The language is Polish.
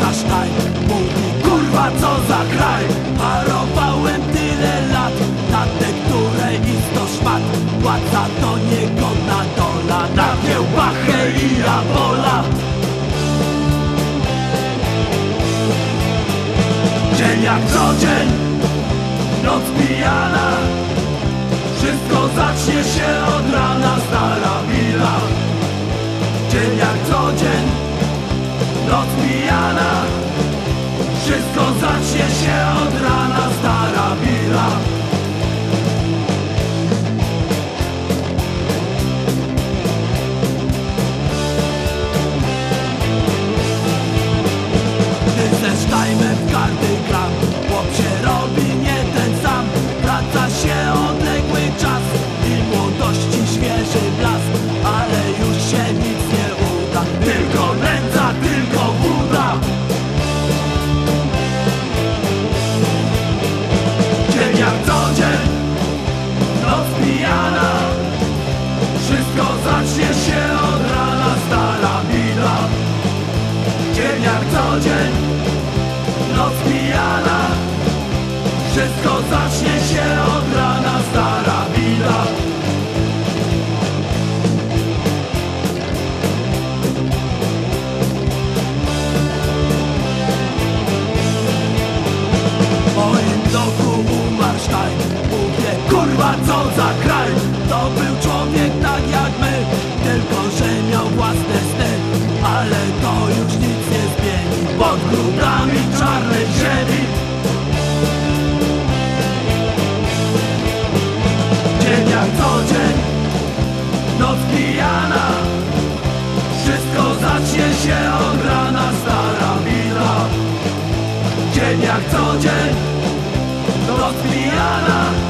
na sztaj Mówi kurwa co za kraj? Parowałem tyle lat Na te, które nic to szmat Płaca to niegodna dola Na kiełbachę i abola Dzień jak co dzień Noc pijana Wszystko zacznie się od rana Stara wila. Dzień jak co dzień Noc pijana wszystko zacznie się od rana, zacznie się od rana Stara bida Dzień jak co dzień Noc pijana. Wszystko zacznie Pod grudami czarnej ziemi Dzień jak co dzień Noc pijana Wszystko zacznie się od rana Stara wila Dzień jak co dzień Noc pijana